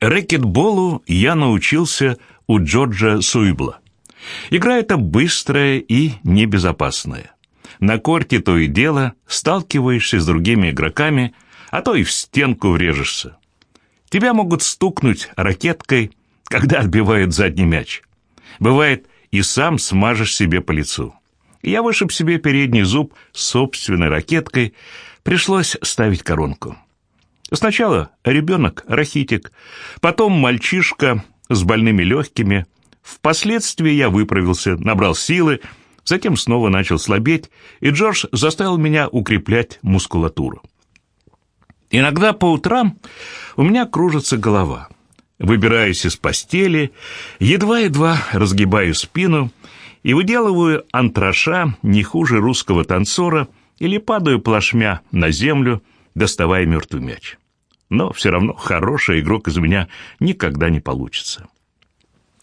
Рэкетболу я научился у Джорджа Суибла. Игра эта быстрая и небезопасная. На корте то и дело сталкиваешься с другими игроками, а то и в стенку врежешься. Тебя могут стукнуть ракеткой, когда отбивают задний мяч. Бывает, и сам смажешь себе по лицу. Я вышиб себе передний зуб собственной ракеткой, пришлось ставить коронку. Сначала ребенок, рахитик, потом мальчишка с больными легкими. Впоследствии я выправился, набрал силы, затем снова начал слабеть, и Джордж заставил меня укреплять мускулатуру. Иногда по утрам у меня кружится голова. Выбираюсь из постели, едва-едва разгибаю спину и выделываю антраша не хуже русского танцора или падаю плашмя на землю, доставая мертвый мяч. Но все равно хороший игрок из меня никогда не получится.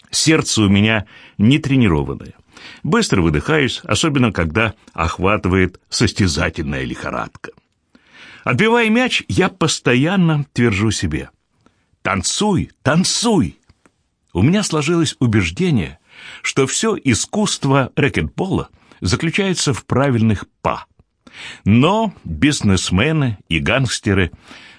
Сердце у меня не тренированное. Быстро выдыхаюсь, особенно когда охватывает состязательная лихорадка. Отбивая мяч, я постоянно твержу себе «Танцуй, танцуй!» У меня сложилось убеждение, что все искусство рэкетбола заключается в правильных «па». Но бизнесмены и гангстеры,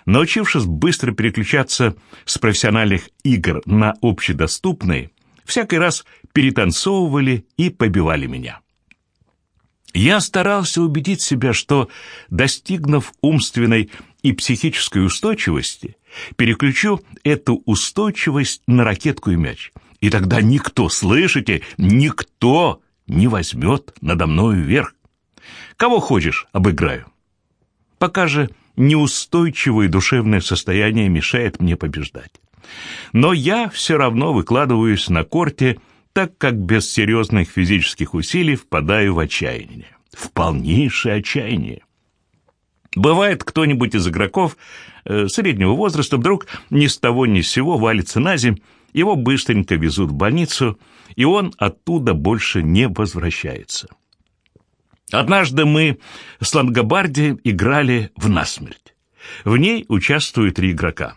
научившись быстро переключаться с профессиональных игр на общедоступные, всякий раз перетанцовывали и побивали меня. Я старался убедить себя, что, достигнув умственной и психической устойчивости, переключу эту устойчивость на ракетку и мяч. И тогда никто, слышите, никто не возьмет надо мною верх. Кого хочешь, обыграю. Пока же неустойчивое душевное состояние мешает мне побеждать. Но я все равно выкладываюсь на корте, так как без серьезных физических усилий впадаю в отчаяние. В полнейшее отчаяние. Бывает, кто-нибудь из игроков э, среднего возраста вдруг ни с того ни с сего валится на земь, его быстренько везут в больницу, и он оттуда больше не возвращается. Однажды мы с Лангобарди играли в насмерть. В ней участвуют три игрока.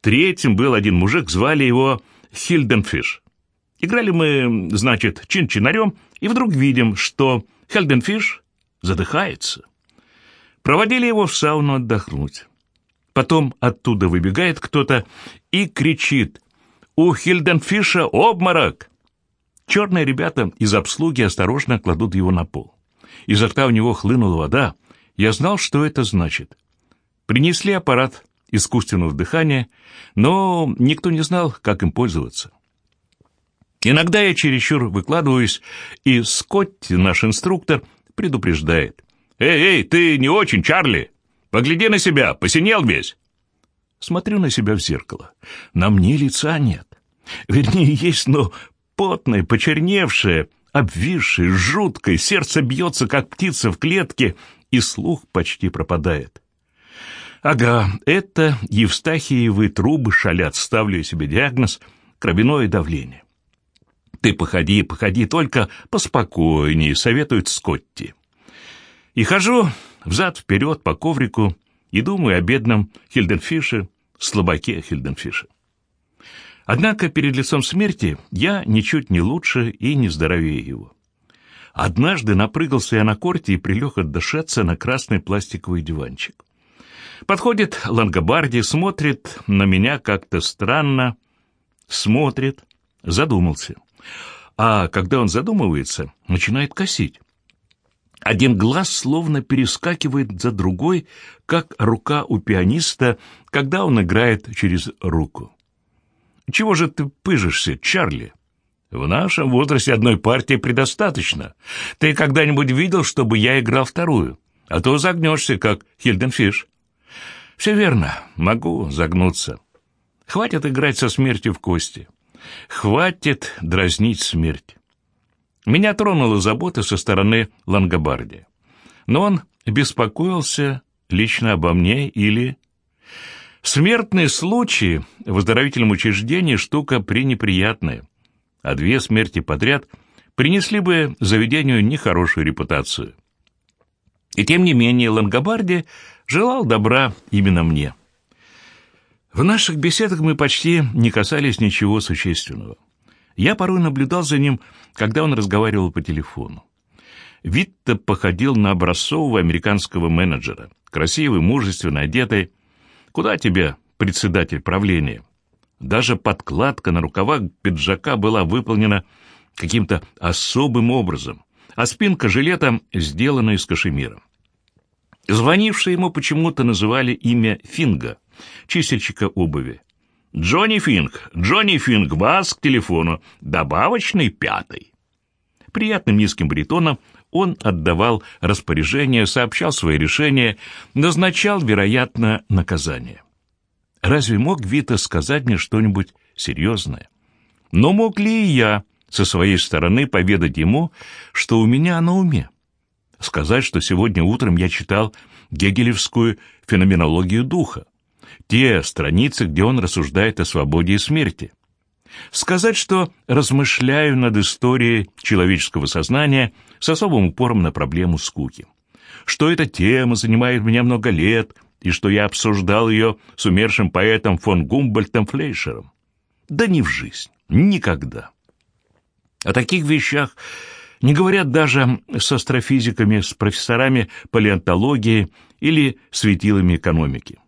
Третьим был один мужик, звали его Хильденфиш. Играли мы, значит, чин-чинарем, и вдруг видим, что Хильденфиш задыхается. Проводили его в сауну отдохнуть. Потом оттуда выбегает кто-то и кричит «У Хильденфиша обморок!» Черные ребята из обслуги осторожно кладут его на пол. Изо рта у него хлынула вода. Я знал, что это значит. Принесли аппарат искусственного дыхания, но никто не знал, как им пользоваться. Иногда я чересчур выкладываюсь, и Скотти, наш инструктор, предупреждает. «Эй, эй, ты не очень, Чарли! Погляди на себя, посинел весь!» Смотрю на себя в зеркало. На мне лица нет. Вернее, есть, но потное, почерневшее, обвисшее, жуткое, сердце бьется, как птица в клетке, и слух почти пропадает. Ага, это Евстахиевы трубы шалят, ставлю себе диагноз кровяное давление. Ты походи, походи, только поспокойнее, советует Скотти. И хожу взад-вперед по коврику и думаю о бедном Хильденфише, слабаке Хильденфише. Однако перед лицом смерти я ничуть не лучше и не здоровее его. Однажды напрыгался я на корте и прилег отдышаться на красный пластиковый диванчик. Подходит Лангобарди, смотрит на меня как-то странно, смотрит, задумался. А когда он задумывается, начинает косить. Один глаз словно перескакивает за другой, как рука у пианиста, когда он играет через руку. Чего же ты пыжишься, Чарли? В нашем возрасте одной партии предостаточно. Ты когда-нибудь видел, чтобы я играл вторую? А то загнешься, как Хильденфиш. Все верно, могу загнуться. Хватит играть со смертью в кости. Хватит дразнить смерть. Меня тронула забота со стороны Лангобарди. Но он беспокоился лично обо мне или Смертные случаи в оздоровительном учреждении штука пренеприятная, а две смерти подряд принесли бы заведению нехорошую репутацию. И тем не менее Лангобарди желал добра именно мне. В наших беседах мы почти не касались ничего существенного. Я порой наблюдал за ним, когда он разговаривал по телефону. Витта походил на образцового американского менеджера, красивый, мужественно одетый. Куда тебе, председатель правления? Даже подкладка на рукавах пиджака была выполнена каким-то особым образом, а спинка жилета сделана из кашемира. Звонившие ему почему-то называли имя Финга, чистильщика обуви. «Джонни Финг, Джонни Финг, вас к телефону, добавочный пятый». Приятным низким баритоном он отдавал распоряжения, сообщал свои решения, назначал, вероятно, наказание. Разве мог Вита сказать мне что-нибудь серьезное? Но мог ли и я со своей стороны поведать ему, что у меня на уме? Сказать, что сегодня утром я читал гегелевскую феноменологию духа, те страницы, где он рассуждает о свободе и смерти. Сказать, что размышляю над историей человеческого сознания с особым упором на проблему скуки. Что эта тема занимает меня много лет, и что я обсуждал ее с умершим поэтом фон Гумбольтом Флейшером. Да не в жизнь, никогда. О таких вещах не говорят даже с астрофизиками, с профессорами палеонтологии или светилами экономики.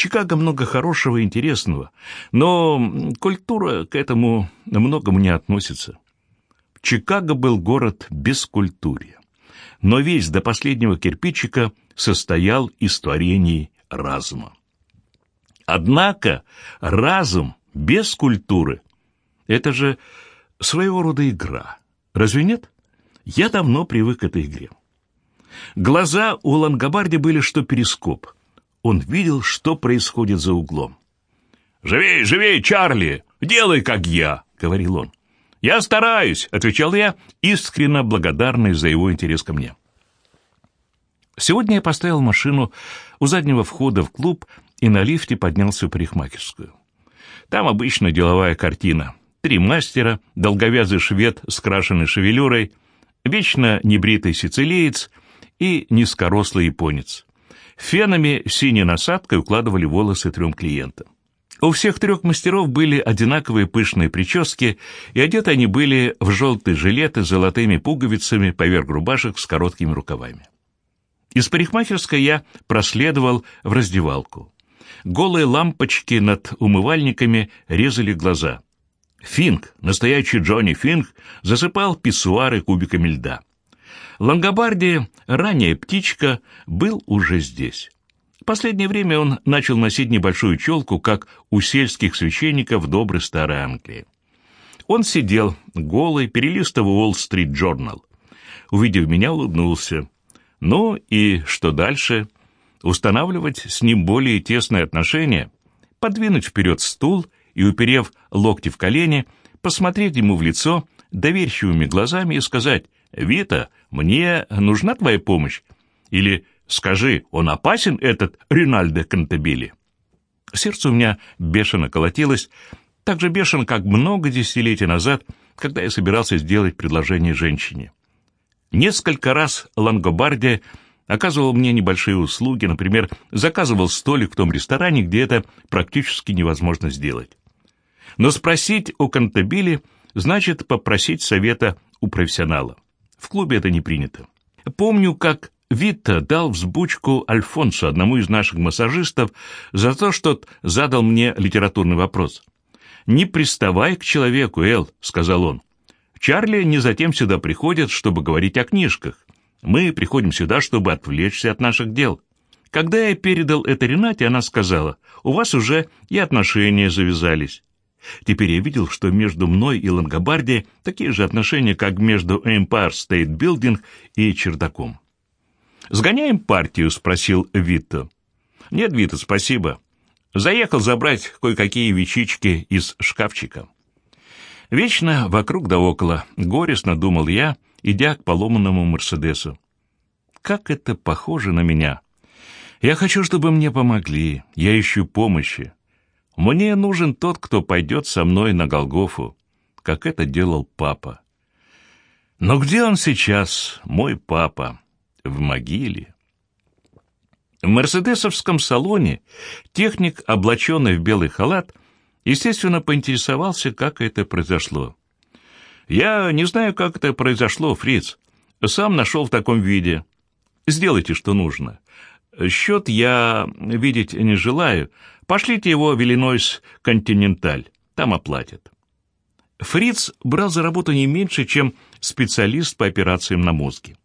Чикаго много хорошего и интересного, но культура к этому многому не относится. Чикаго был город без культуры, но весь до последнего кирпичика состоял из творений разума. Однако разум без культуры — это же своего рода игра. Разве нет? Я давно привык к этой игре. Глаза у Лангобарди были что перископ. Он видел, что происходит за углом. «Живей, живей, Чарли! Делай, как я!» — говорил он. «Я стараюсь», — отвечал я, искренне благодарный за его интерес ко мне. Сегодня я поставил машину у заднего входа в клуб и на лифте поднялся в парикмахерскую. Там обычно деловая картина. Три мастера, долговязый швед с крашенной шевелюрой, вечно небритый сицилиец и низкорослый японец. Фенами синей насадкой укладывали волосы трем клиентам. У всех трех мастеров были одинаковые пышные прически, и одеты они были в желтые жилеты с золотыми пуговицами поверх рубашек с короткими рукавами. Из парикмахерской я проследовал в раздевалку. Голые лампочки над умывальниками резали глаза. Финк, настоящий Джонни Финк, засыпал писсуары кубиками льда. Лангобарди, ранняя птичка, был уже здесь. В последнее время он начал носить небольшую челку, как у сельских священников доброй старой Англии. Он сидел, голый, перелистывал Уолл-стрит Джорнал. Увидев меня, улыбнулся. Ну и что дальше? Устанавливать с ним более тесные отношения? Подвинуть вперед стул и, уперев локти в колени, посмотреть ему в лицо доверчивыми глазами и сказать «Вита, мне нужна твоя помощь?» Или «Скажи, он опасен, этот Ринальдо Кантабили?» Сердце у меня бешено колотилось, так же бешено, как много десятилетий назад, когда я собирался сделать предложение женщине. Несколько раз Лангобарди оказывал мне небольшие услуги, например, заказывал столик в том ресторане, где это практически невозможно сделать. Но спросить о Кантабиле значит попросить совета у профессионала. В клубе это не принято. Помню, как Витта дал взбучку Альфонсу, одному из наших массажистов, за то, что задал мне литературный вопрос. «Не приставай к человеку, Эл», — сказал он. Чарли не затем сюда приходит, чтобы говорить о книжках. Мы приходим сюда, чтобы отвлечься от наших дел. Когда я передал это Ренате, она сказала, у вас уже и отношения завязались. Теперь я видел, что между мной и Лангобарди такие же отношения, как между Empire State Building и чердаком. «Сгоняем партию?» — спросил Витто. «Нет, Витто, спасибо. Заехал забрать кое-какие вещички из шкафчика». Вечно вокруг да около, горестно думал я, идя к поломанному Мерседесу. Как это похоже на меня. Я хочу, чтобы мне помогли, я ищу помощи. Мне нужен тот, кто пойдет со мной на Голгофу, как это делал папа. Но где он сейчас, мой папа? В могиле. В мерседесовском салоне техник, облаченный в белый халат, естественно, поинтересовался, как это произошло. «Я не знаю, как это произошло, Фриц. Сам нашел в таком виде. Сделайте, что нужно. Счет я видеть не желаю. Пошлите его в Иллинойс Континенталь. Там оплатят». Фриц брал за работу не меньше, чем специалист по операциям на мозге.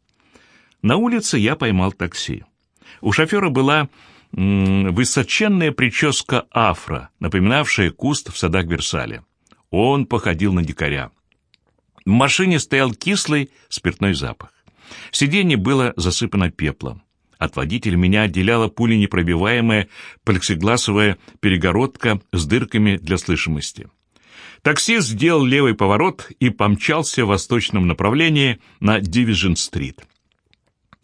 На улице я поймал такси. У шофера была высоченная прическа афро, напоминавшая куст в садах Версаля. Он походил на дикаря. В машине стоял кислый спиртной запах. Сиденье было засыпано пеплом. От водителя меня отделяла пуленепробиваемая плексигласовая перегородка с дырками для слышимости. Таксист сделал левый поворот и помчался в восточном направлении на Дивижн-стрит.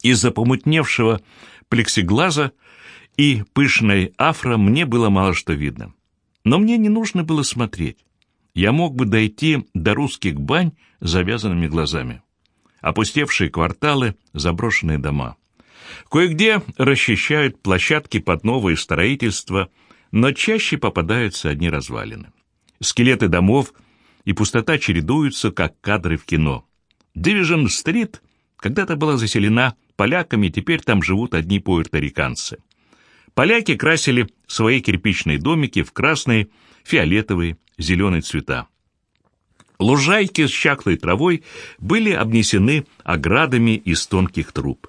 Из-за помутневшего плексиглаза и пышной афро мне было мало что видно. Но мне не нужно было смотреть. Я мог бы дойти до русских бань с завязанными глазами. Опустевшие кварталы, заброшенные дома. Кое-где расчищают площадки под новое строительство, но чаще попадаются одни развалины. Скелеты домов и пустота чередуются, как кадры в кино. Дивижн-стрит когда-то была заселена поляками, теперь там живут одни пуэрториканцы. Поляки красили свои кирпичные домики в красные, фиолетовые, зеленые цвета. Лужайки с чахлой травой были обнесены оградами из тонких труб.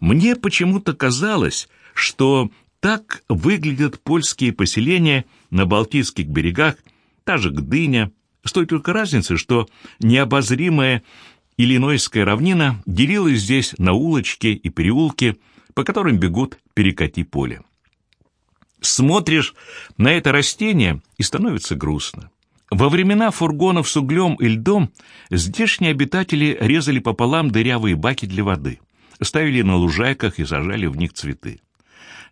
Мне почему-то казалось, что так выглядят польские поселения на Балтийских берегах, та же Гдыня, с той только разницей, что необозримая Иллинойская равнина делилась здесь на улочки и переулки, по которым бегут перекати поле. Смотришь на это растение и становится грустно. Во времена фургонов с углем и льдом здешние обитатели резали пополам дырявые баки для воды, ставили на лужайках и сажали в них цветы.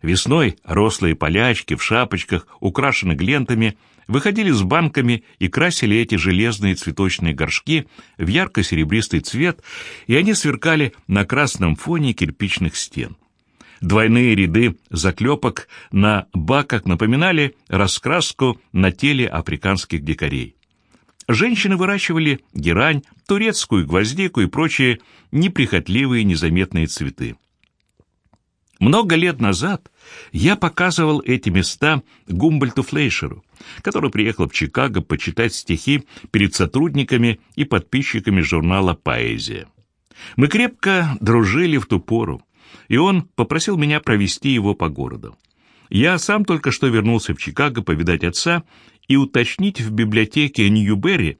Весной рослые полячки в шапочках, украшенных лентами, выходили с банками и красили эти железные цветочные горшки в ярко-серебристый цвет, и они сверкали на красном фоне кирпичных стен. Двойные ряды заклепок на баках напоминали раскраску на теле африканских дикарей. Женщины выращивали герань, турецкую гвоздику и прочие неприхотливые незаметные цветы. Много лет назад я показывал эти места Гумбольту Флейшеру, который приехал в Чикаго почитать стихи перед сотрудниками и подписчиками журнала «Поэзия». Мы крепко дружили в ту пору, и он попросил меня провести его по городу. Я сам только что вернулся в Чикаго повидать отца и уточнить в библиотеке Ньюберри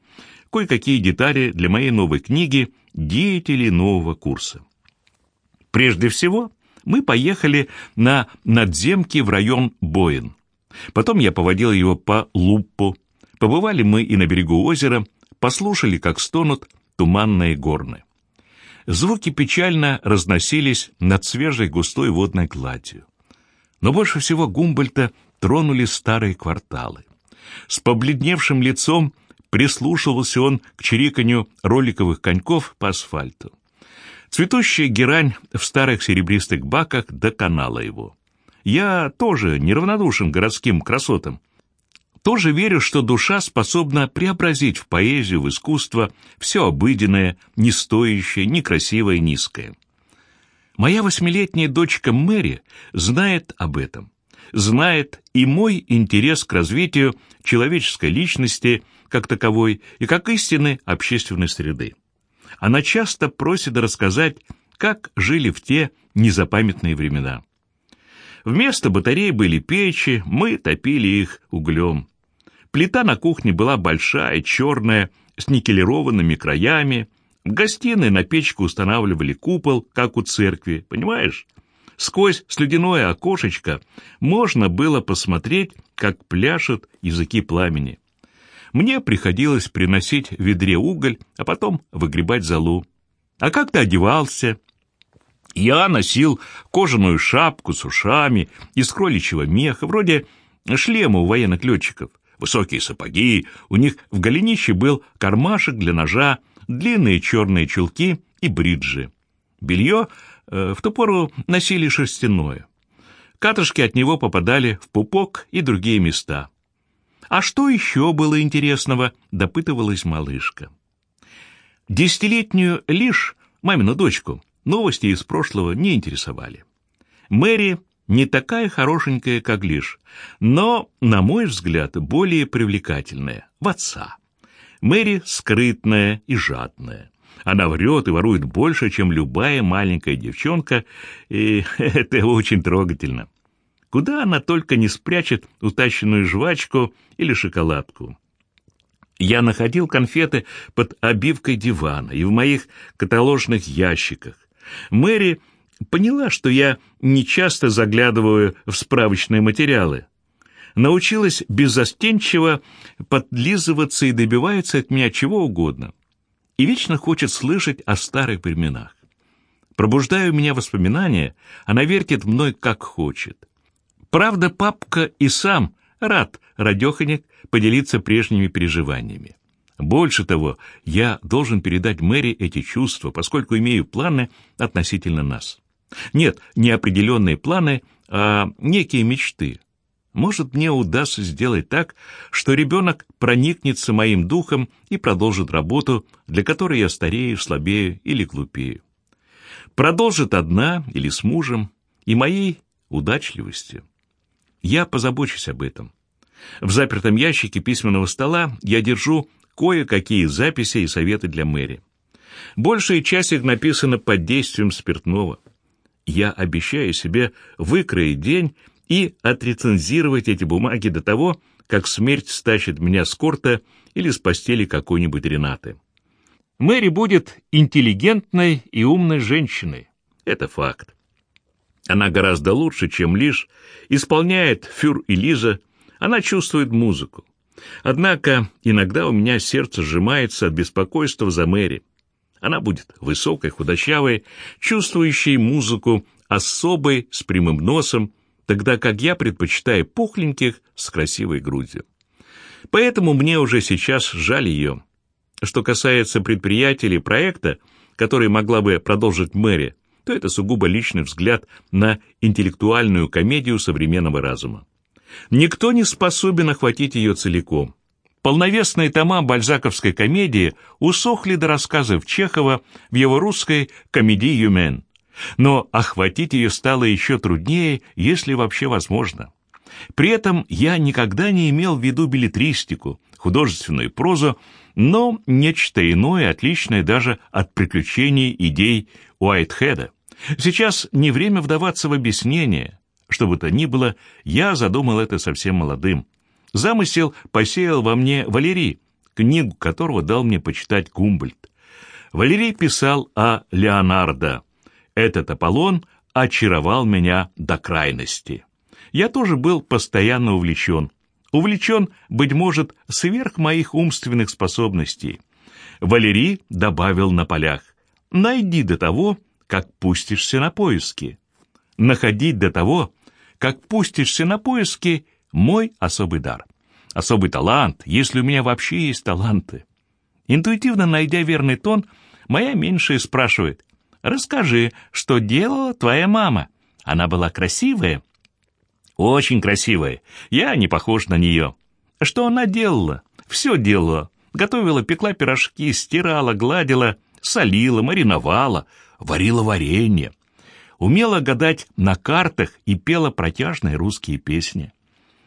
кое-какие детали для моей новой книги «Деятели нового курса». Прежде всего, мы поехали на надземки в район Боин. Потом я поводил его по Луппу. Побывали мы и на берегу озера, послушали, как стонут туманные горны. Звуки печально разносились над свежей густой водной гладью. Но больше всего Гумбольта тронули старые кварталы. С побледневшим лицом прислушивался он к чириканью роликовых коньков по асфальту. Цветущая герань в старых серебристых баках доконала его. Я тоже неравнодушен городским красотам. Тоже верю, что душа способна преобразить в поэзию, в искусство все обыденное, не стоящее, некрасивое, низкое. Моя восьмилетняя дочка Мэри знает об этом. Знает и мой интерес к развитию человеческой личности как таковой и как истины общественной среды она часто просит рассказать, как жили в те незапамятные времена. Вместо батарей были печи, мы топили их углем. Плита на кухне была большая, черная, с никелированными краями. В гостиной на печку устанавливали купол, как у церкви, понимаешь? Сквозь слюдяное окошечко можно было посмотреть, как пляшут языки пламени. Мне приходилось приносить в ведре уголь, а потом выгребать золу. А как ты одевался? Я носил кожаную шапку с ушами из кроличьего меха, вроде шлема у военных летчиков. Высокие сапоги, у них в голенище был кармашек для ножа, длинные черные чулки и бриджи. Белье в ту пору носили шерстяное. Катышки от него попадали в пупок и другие места. «А что еще было интересного?» — допытывалась малышка. Десятилетнюю Лишь, мамину дочку, новости из прошлого не интересовали. Мэри не такая хорошенькая, как Лиш, но, на мой взгляд, более привлекательная, в отца. Мэри скрытная и жадная. Она врет и ворует больше, чем любая маленькая девчонка, и это очень трогательно. Куда она только не спрячет утащенную жвачку или шоколадку. Я находил конфеты под обивкой дивана и в моих каталожных ящиках. Мэри поняла, что я нечасто заглядываю в справочные материалы. Научилась безостенчиво подлизываться и добивается от меня чего угодно. И вечно хочет слышать о старых временах. Пробуждая у меня воспоминания, она вертит мной как хочет. Правда, папка и сам рад, радеханик, поделиться прежними переживаниями. Больше того, я должен передать Мэри эти чувства, поскольку имею планы относительно нас. Нет, не определенные планы, а некие мечты. Может, мне удастся сделать так, что ребенок проникнется моим духом и продолжит работу, для которой я старею, слабею или глупею. Продолжит одна или с мужем и моей удачливостью. Я позабочусь об этом. В запертом ящике письменного стола я держу кое-какие записи и советы для Мэри. Большая часть их написана под действием спиртного. Я обещаю себе выкроить день и отрецензировать эти бумаги до того, как смерть стащит меня с корта или с постели какой-нибудь Ренаты. Мэри будет интеллигентной и умной женщиной. Это факт. Она гораздо лучше, чем лишь исполняет Фюр и Лиза, она чувствует музыку. Однако иногда у меня сердце сжимается от беспокойства за Мэри. Она будет высокой, худощавой, чувствующей музыку, особой, с прямым носом, тогда как я предпочитаю пухленьких с красивой грудью. Поэтому мне уже сейчас жаль ее. Что касается предприятия или проекта, который могла бы продолжить Мэри, то это сугубо личный взгляд на интеллектуальную комедию современного разума. Никто не способен охватить ее целиком. Полновесные тома бальзаковской комедии усохли до рассказов Чехова в его русской «Комедии Юмен». Но охватить ее стало еще труднее, если вообще возможно. При этом я никогда не имел в виду билетристику, художественную прозу, но нечто иное, отличное даже от приключений идей Уайтхеда. Сейчас не время вдаваться в объяснение. Что бы то ни было, я задумал это совсем молодым. Замысел посеял во мне Валерий, книгу которого дал мне почитать Гумбольд. Валерий писал о Леонардо. Этот Аполлон очаровал меня до крайности. Я тоже был постоянно увлечен. Увлечен, быть может, сверх моих умственных способностей. Валерий добавил на полях. «Найди до того, как пустишься на поиски. Находить до того, как пустишься на поиски, мой особый дар. Особый талант, если у меня вообще есть таланты. Интуитивно найдя верный тон, моя меньшая спрашивает, «Расскажи, что делала твоя мама? Она была красивая?» «Очень красивая. Я не похож на нее». «Что она делала?» «Все делала. Готовила, пекла пирожки, стирала, гладила, солила, мариновала, варила варенье умела гадать на картах и пела протяжные русские песни.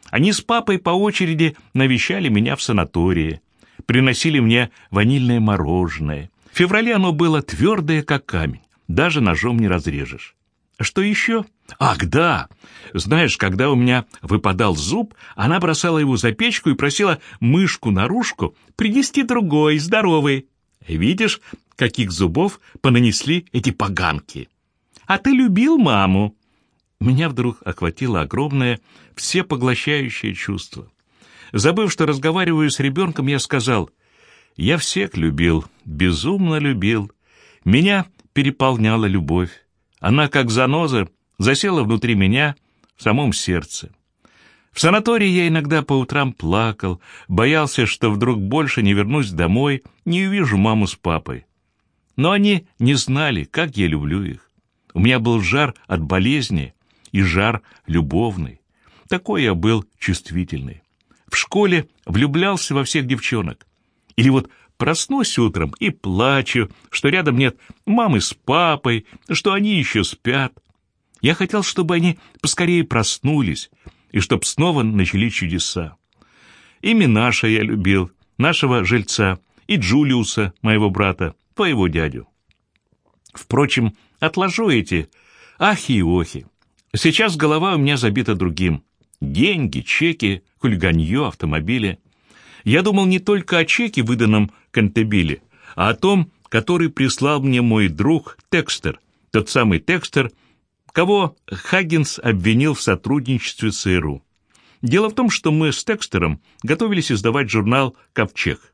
Они с папой по очереди навещали меня в санатории, приносили мне ванильное мороженое. В феврале оно было твердое, как камень, даже ножом не разрежешь. Что еще? Ах, да! Знаешь, когда у меня выпадал зуб, она бросала его за печку и просила мышку-наружку принести другой, здоровый. Видишь, каких зубов понанесли эти поганки? А ты любил маму?» Меня вдруг охватило огромное, всепоглощающее чувство. Забыв, что разговариваю с ребенком, я сказал, «Я всех любил, безумно любил. Меня переполняла любовь. Она, как заноза, засела внутри меня, в самом сердце. В санатории я иногда по утрам плакал, боялся, что вдруг больше не вернусь домой, не увижу маму с папой. Но они не знали, как я люблю их. У меня был жар от болезни, и жар любовный. Такой я был чувствительный. В школе влюблялся во всех девчонок. Или вот проснусь утром и плачу, что рядом нет мамы с папой, что они еще спят. Я хотел, чтобы они поскорее проснулись, и чтоб снова начали чудеса. Ими Наша я любил, нашего жильца, и Джулиуса, моего брата, твоего дядю. Впрочем, отложу эти ахи и охи. Сейчас голова у меня забита другим. Деньги, чеки, хулиганье, автомобили. Я думал не только о чеке, выданном Кантебиле, а о том, который прислал мне мой друг Текстер, тот самый Текстер, кого Хаггинс обвинил в сотрудничестве с ЦРУ. Дело в том, что мы с Текстером готовились издавать журнал «Ковчег».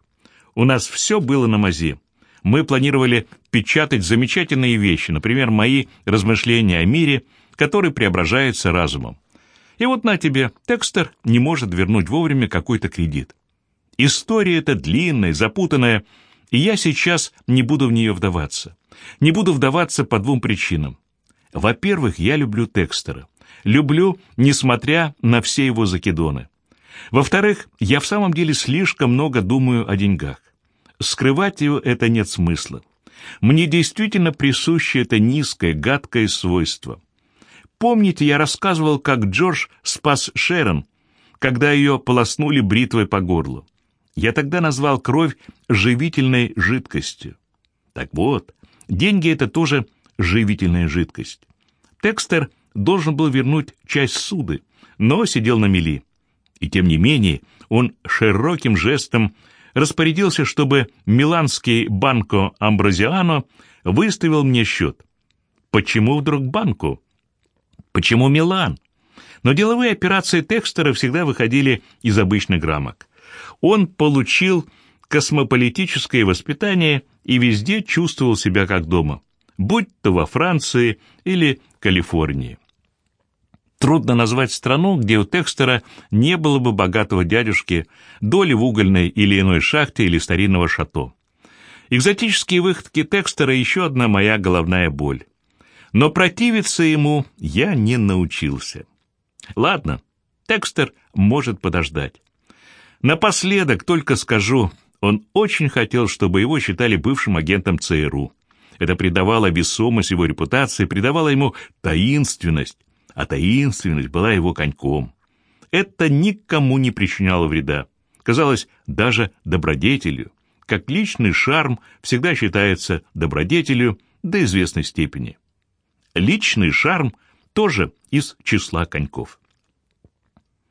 У нас все было на мази. Мы планировали печатать замечательные вещи, например, мои размышления о мире, который преображается разумом. И вот на тебе, Текстер не может вернуть вовремя какой-то кредит. История эта длинная, запутанная, и я сейчас не буду в нее вдаваться. Не буду вдаваться по двум причинам. Во-первых, я люблю Текстера. Люблю, несмотря на все его закидоны. Во-вторых, я в самом деле слишком много думаю о деньгах. Скрывать его это нет смысла. Мне действительно присуще это низкое, гадкое свойство. Помните, я рассказывал, как Джордж спас Шерон, когда ее полоснули бритвой по горлу. Я тогда назвал кровь живительной жидкостью. Так вот, деньги — это тоже живительная жидкость. Текстер должен был вернуть часть суды, но сидел на мели. И тем не менее он широким жестом распорядился, чтобы миланский банко Амбразиано выставил мне счет. Почему вдруг банку? Почему Милан? Но деловые операции Текстера всегда выходили из обычных рамок. Он получил космополитическое воспитание и везде чувствовал себя как дома, будь то во Франции или Калифорнии. Трудно назвать страну, где у Текстера не было бы богатого дядюшки, доли в угольной или иной шахте или старинного шато. Экзотические выходки Текстера – еще одна моя головная боль. Но противиться ему я не научился. Ладно, Текстер может подождать. Напоследок только скажу, он очень хотел, чтобы его считали бывшим агентом ЦРУ. Это придавало весомость его репутации, придавало ему таинственность, а таинственность была его коньком. Это никому не причиняло вреда. Казалось, даже добродетелью. Как личный шарм всегда считается добродетелью до известной степени. Личный шарм тоже из числа коньков.